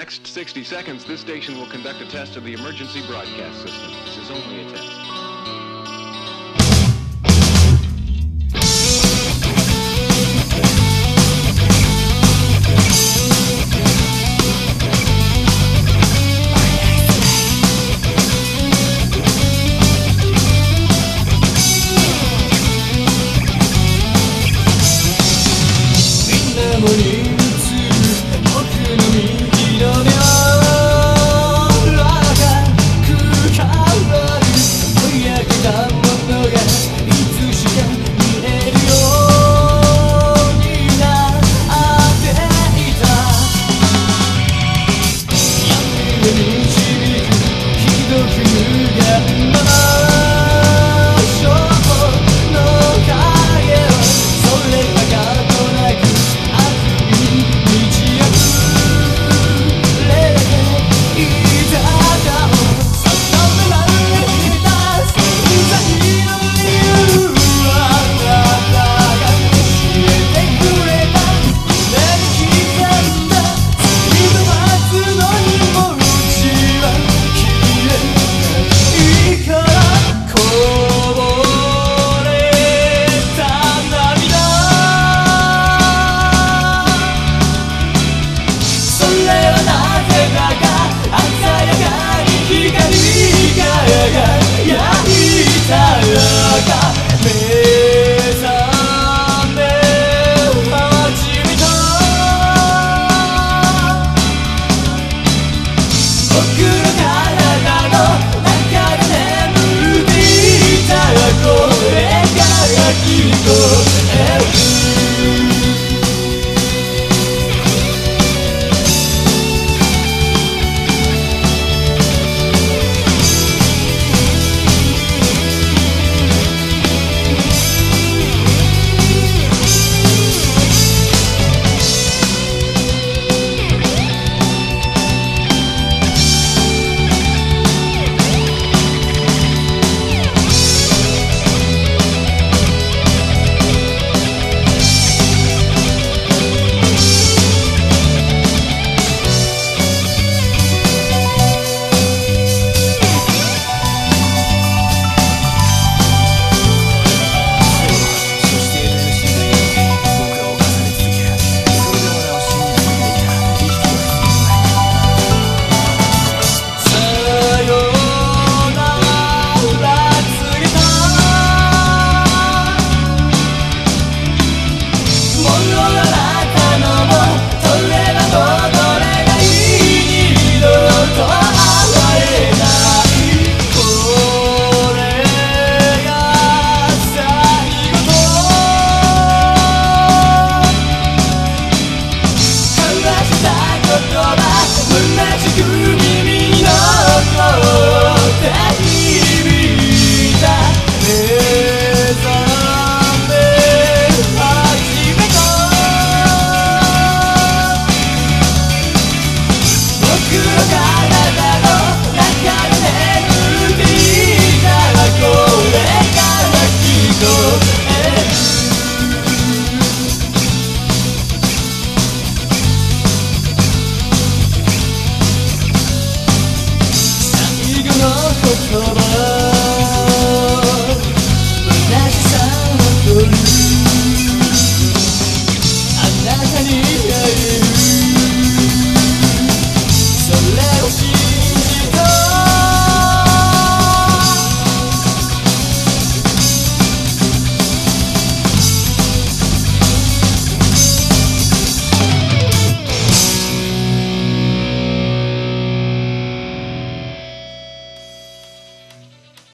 next 60 seconds, this station will conduct a test of the emergency broadcast system. This is only a test. きっと